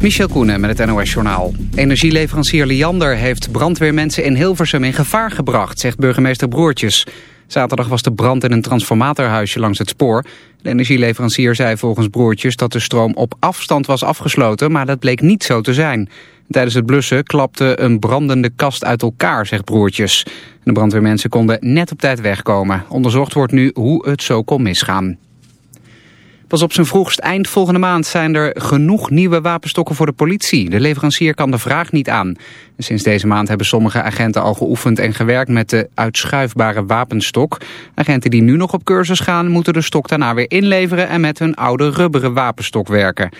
Michel Koenen met het NOS-journaal. Energieleverancier Liander heeft brandweermensen in Hilversum in gevaar gebracht, zegt burgemeester Broertjes. Zaterdag was de brand in een transformatorhuisje langs het spoor. De energieleverancier zei volgens Broertjes dat de stroom op afstand was afgesloten, maar dat bleek niet zo te zijn. Tijdens het blussen klapte een brandende kast uit elkaar, zegt Broertjes. De brandweermensen konden net op tijd wegkomen. Onderzocht wordt nu hoe het zo kon misgaan. Pas op zijn vroegst eind volgende maand zijn er genoeg nieuwe wapenstokken voor de politie. De leverancier kan de vraag niet aan. Sinds deze maand hebben sommige agenten al geoefend en gewerkt met de uitschuifbare wapenstok. Agenten die nu nog op cursus gaan moeten de stok daarna weer inleveren en met hun oude rubberen wapenstok werken.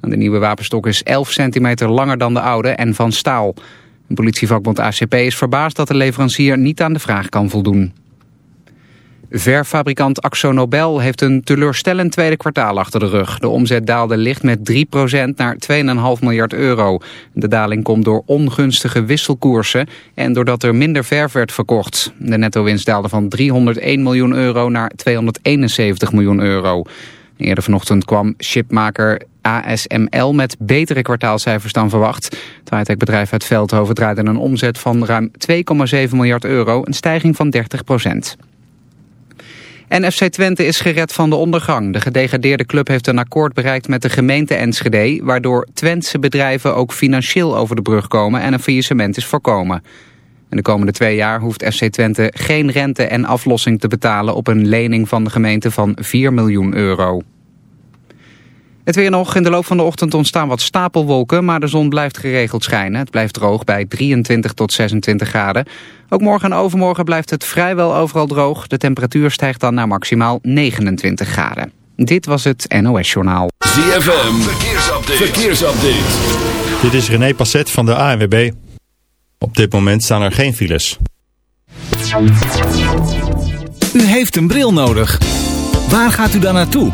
De nieuwe wapenstok is 11 centimeter langer dan de oude en van staal. De politievakbond ACP is verbaasd dat de leverancier niet aan de vraag kan voldoen. Verfabrikant Axo Nobel heeft een teleurstellend tweede kwartaal achter de rug. De omzet daalde licht met 3% naar 2,5 miljard euro. De daling komt door ongunstige wisselkoersen en doordat er minder verf werd verkocht. De netto-winst daalde van 301 miljoen euro naar 271 miljoen euro. Eerder vanochtend kwam chipmaker ASML met betere kwartaalcijfers dan verwacht. Het high-tech-bedrijf uit Veldhoven draaide een omzet van ruim 2,7 miljard euro, een stijging van 30 procent. En FC Twente is gered van de ondergang. De gedegradeerde club heeft een akkoord bereikt met de gemeente Enschede... waardoor Twentse bedrijven ook financieel over de brug komen... en een faillissement is voorkomen. In de komende twee jaar hoeft FC Twente geen rente en aflossing te betalen... op een lening van de gemeente van 4 miljoen euro. Het weer nog. In de loop van de ochtend ontstaan wat stapelwolken, maar de zon blijft geregeld schijnen. Het blijft droog bij 23 tot 26 graden. Ook morgen en overmorgen blijft het vrijwel overal droog. De temperatuur stijgt dan naar maximaal 29 graden. Dit was het NOS Journaal. ZFM, verkeersupdate. verkeersupdate. Dit is René Passet van de ANWB. Op dit moment staan er geen files. U heeft een bril nodig. Waar gaat u dan naartoe?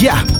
Ja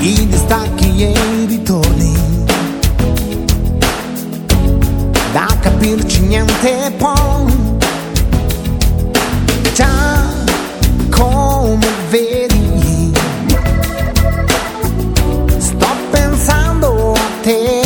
e distacchi e ritorni. Da capirci niente può. Già come veri. Sto pensando a te.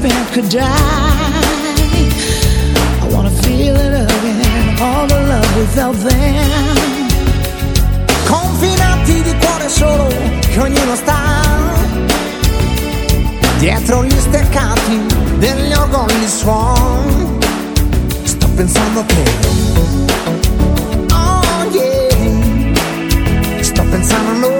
spent could die. I wanna feel it again, all the love without them. Confinati di cuore solo che ognuno sta. Dietro gli steccati degli ogoni suon. Sto pensando che. Oh yeah. Sto pensando a noi.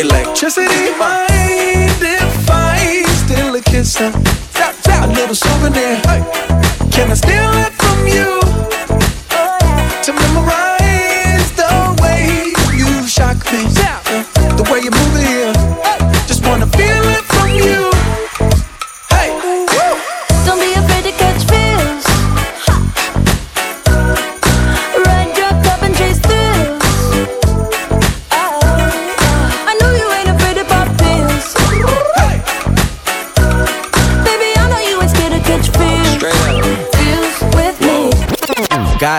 Electricity. Mind if I steal a kiss? Uh, a little souvenir. Can I steal